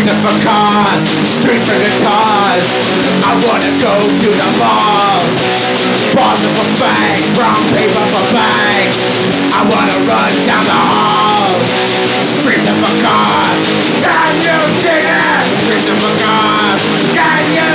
for cars, streets for guitars. I wanna go to the mall. Balls are for fags, brown paper for bags. I wanna run down the hall. Streets are for cars. Can you dig it? Streets are for cars. Can you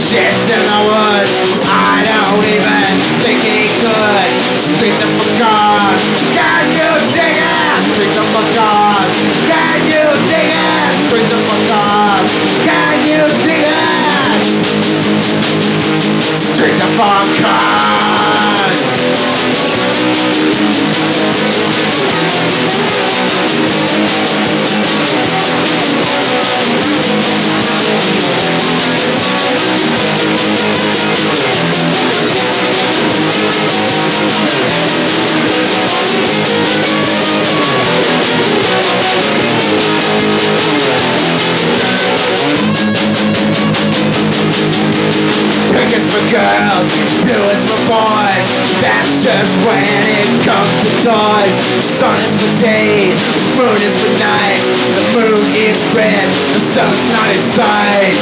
shits in the woods I don't even think he could Streets are for cars Can you dig it? Streets are for cars Can you dig it? Streets are for cars Can you dig it? Streets are for cars girls, blue for boys. That's just when it comes to toys. Sun is for day, moon is for night. The moon is red, the sun's not in sight.